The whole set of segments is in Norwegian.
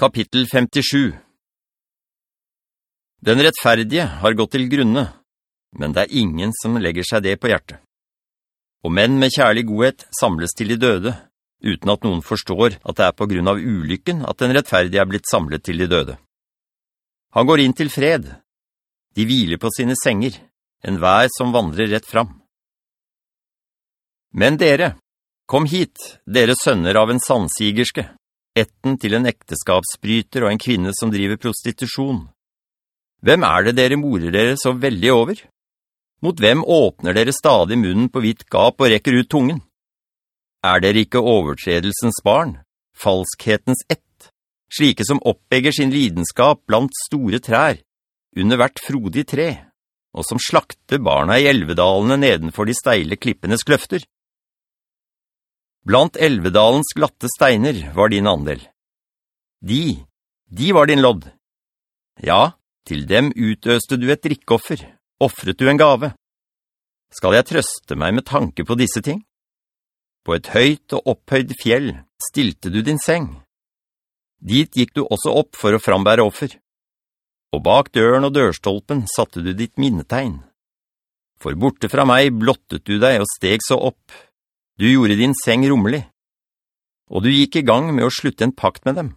Kapittel 57 Den rettferdige har gått til grunne, men det er ingen som legger seg det på hjertet. Og menn med kjærlig godhet samles til de døde, uten at noen forstår at det er på grunn av ulykken at den rettferdige er blitt samlet til de døde. Han går inn til fred. De hviler på sine senger, en vær som vandrer rett fram. Men dere, kom hit, dere sønner av en sannsigerske etten til en ekteskapsbryter og en kvinne som driver prostitusjon. Hvem er det dere morer dere så veldig over? Mot hvem åpner dere stadig munnen på hvitt gap og rekker ut tungen? Er dere ikke overtredelsens barn, falskhetens ett, slike som oppegger sin lidenskap blant store trær, under hvert frodig tre, og som slakter barna i elvedalene nedenfor de steile klippenes kløfter? Blant elvedalens glatte steiner var din andel. De, de var din lodd. Ja, til dem utøste du et drikkoffer, offret du en gave. Skal jeg trøste meg med tanke på disse ting? På et høyt og opphøyd fjell stilte du din seng. Dit gikk du også opp for å frambære offer. Og bak døren og dørstolpen satte du ditt minnetegn. For borte fra meg blottet du deg og steg så opp, du gjorde din seng rommelig, og du gikk i gang med å slutte en pakt med dem.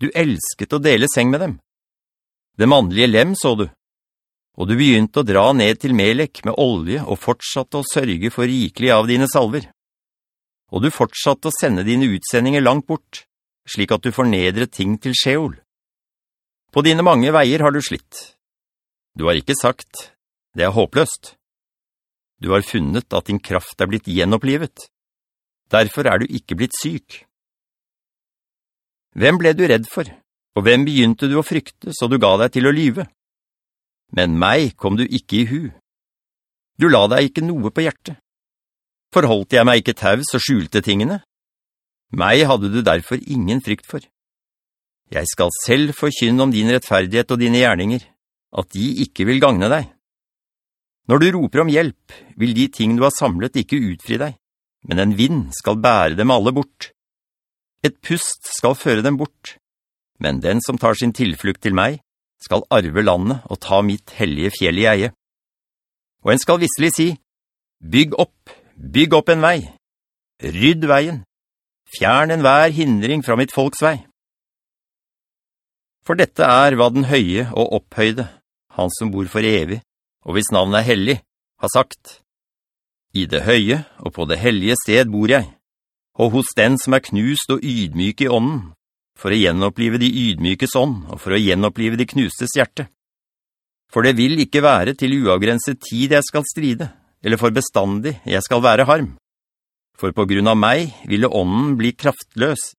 Du elsket å dele seng med dem. Det mannlige lem så du, og du begynte å dra ned til Melek med olje og fortsatte å sørge for rikelig av dine salver. Og du fortsatte å sende dine utsendinger langt bort, slik at du fornedret ting til Sjeol. På dine mange veier har du slitt. Du har ikke sagt, det er håpløst. Du har funnet at din kraft er blitt gjenopplivet. Derfor er du ikke blitt syk. Hvem ble du redd for, og hvem begynte du å frykte så du ga deg til å lyve? Men meg kom du ikke i hu. Du la deg ikke noe på hjertet. Forholdt jeg meg ikke taus og skjulte tingene? Meg hadde du derfor ingen frykt for. Jeg skal selv forkynne om din rettferdighet og dine gjerninger, at de ikke vil gagne deg. Når du roper om hjelp, vil de ting du har samlet ikke utfri deg, men en vind skal bære dem alle bort. Et pust skal føre dem bort, men den som tar sin tilflukt til meg, skal arve landet og ta mitt hellige fjell i eie. Og en skal visselig si, bygg opp, bygg opp en vei, rydd veien, fjern en hver hindring fra mitt folks vei. For dette er hva den høye og opphøyde, han som bor for evig, og hvis navnet er hellig, har sagt, «I det høye og på det hellige sted bor jeg, og hos den som er knust og ydmyk i ånden, for å gjenopplive de ydmykes ånd, og for å gjenopplive de knustes hjerte. For det vil ikke være til uavgrenset tid jeg skal stride, eller for bestandig jeg skal være harm. For på grunn av meg ville ånden bli kraftløs,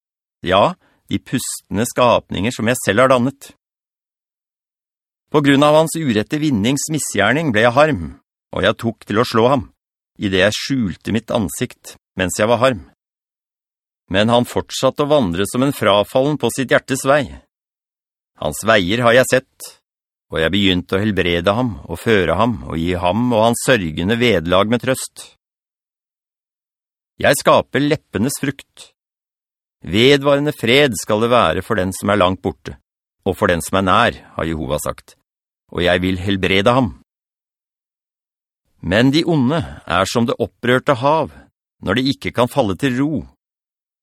ja, de pustende skapninger som jeg selv har dannet.» På grunn av hans urette vinnings misgjerning ble jeg harm, og jeg tok til å slå ham, i det jeg skjulte mitt ansikt mens jeg var harm. Men han fortsatte å vandre som en frafallen på sitt hjertes vei. Hans veier har jeg sett, og jeg begynte å helbrede ham og føre ham og gi ham og hans sørgende vedlag med trøst. Jeg skaper leppenes frukt. Vedvarende fred skal det være for den som er langt borte, og for den som er nær, har Jehova sagt og jeg vil helbrede ham. Men de onde er som det opprørte hav, når de ikke kan falle til ro.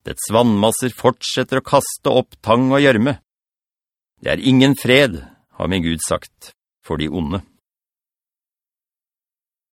Dets vannmasser fortsetter å kaste opp tang og gjørme. Det er ingen fred, har min Gud sagt, for de onde.